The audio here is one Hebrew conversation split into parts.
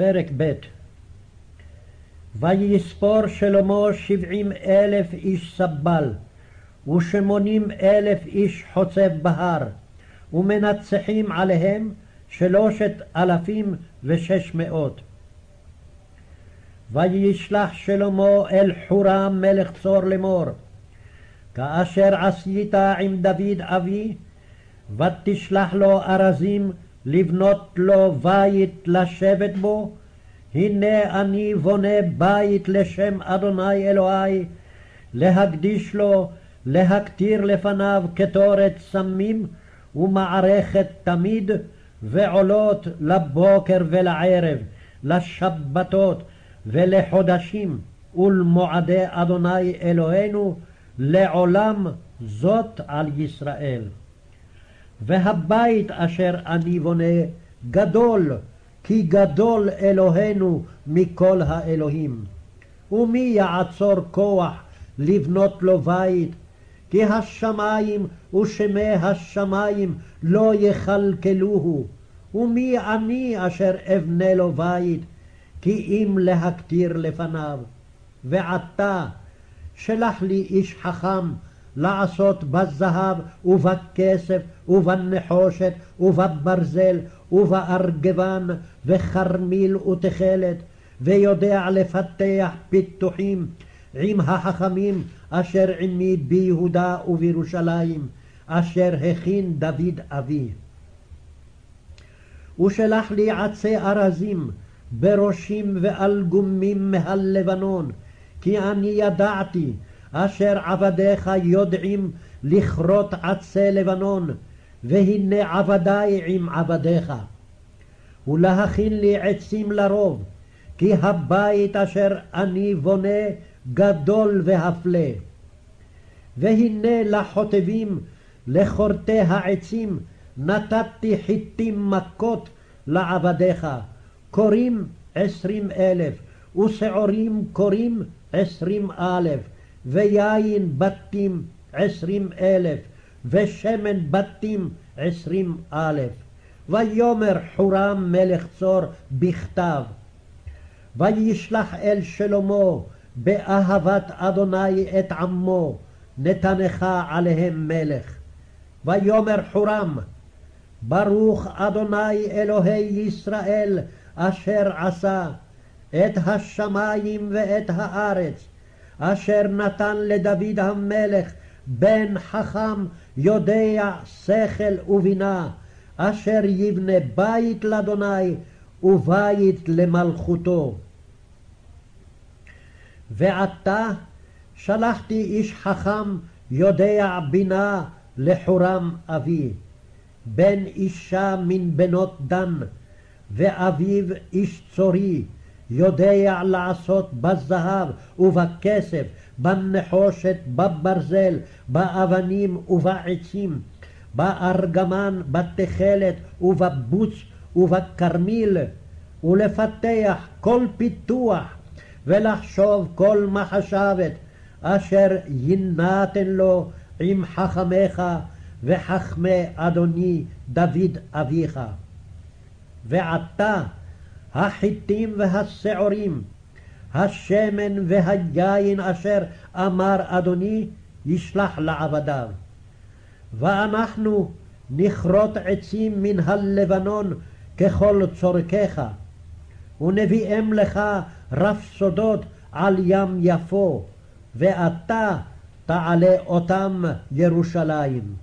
פרק ב' ויספור שלמה שבעים אלף איש סבל, ושמונים אלף איש חוצב בהר, ומנצחים עליהם שלושת אלפים ושש מאות. וישלח שלמה אל חורם מלך צור לאמור, כאשר עשית עם דוד אבי, ותשלח לו ארזים לבנות לו בית לשבת בו, הנה אני בונה בית לשם אדוני אלוהי, להקדיש לו, להקטיר לפניו קטורת סמים ומערכת תמיד, ועולות לבוקר ולערב, לשבתות ולחודשים ולמועדי אדוני אלוהינו, לעולם זאת על ישראל. והבית אשר אני בונה גדול, כי גדול אלוהינו מכל האלוהים. ומי יעצור כוח לבנות לו בית? כי השמיים ושמי השמיים לא יכלכלוהו. ומי אני אשר אבנה לו בית? כי אם להקטיר לפניו. ועתה שלח לי איש חכם לעשות בזהב ובכסף ובנחושת ובברזל ובארגבן וכרמיל ותכלת, ויודע לפתח פיתוחים עם החכמים אשר עמי ביהודה ובירושלים, אשר הכין דוד אבי. ושלח לי עצי ארזים בראשים ואלגומים מהלבנון, כי אני ידעתי אשר עבדיך יודעים לכרות עצי לבנון, והנה עבדי עם עבדיך. ולהכין לי עצים לרוב, כי הבית אשר אני בונה גדול והפלא. והנה לחוטבים, לכורתי העצים, נתתי חיטים מכות לעבדיך, קורים עשרים אלף, ושעורים קורים עשרים אלף, ויין בתים עשרים אלף, ושמן בתים עשרים אלף. ויאמר חורם מלך צור בכתב, וישלח אל שלמה באהבת אדוני את עמו, נתנך עליהם מלך. ויאמר חורם, ברוך אדוני אלוהי ישראל, אשר עשה את השמיים ואת הארץ, אשר נתן לדוד המלך בן חכם יודע שכל ובינה, אשר יבנה בית לאדוני ובית למלכותו. ועתה שלחתי איש חכם יודע בינה לחורם אבי, בן אישה מן בנות דן, ואביו איש צורי, יודע לעשות בזהב ובכסף, בנחושת, בברזל, באבנים ובעצים, בארגמן, בתכלת ובבוץ ובכרמיל, ולפתח כל פיתוח, ולחשוב כל מחשבת, אשר יינתן לו עם חכמיך וחכמי אדוני דוד אביך. ועתה החיטים והשעורים, השמן והיין אשר אמר אדוני, ישלח לעבדיו. ואנחנו נכרות עצים מן הלבנון ככל צורכך, ונביאם לך רפסודות על ים יפו, ואתה תעלה אותם ירושלים.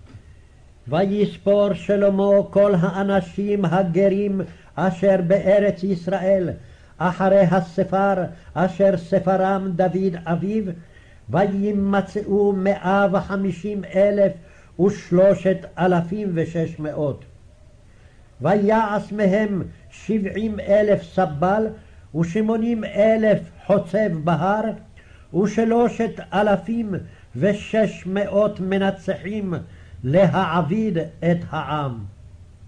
ויספור שלמה כל האנשים הגרים אשר בארץ ישראל, אחרי הספר אשר ספרם דוד אביו, וימצאו מאה וחמישים אלף ושלושת אלפים ושש מאות. ויעש מהם שבעים אלף סבל, ושמונים אלף חוצב בהר, ושלושת אלפים ושש מאות מנצחים להעביד את העם.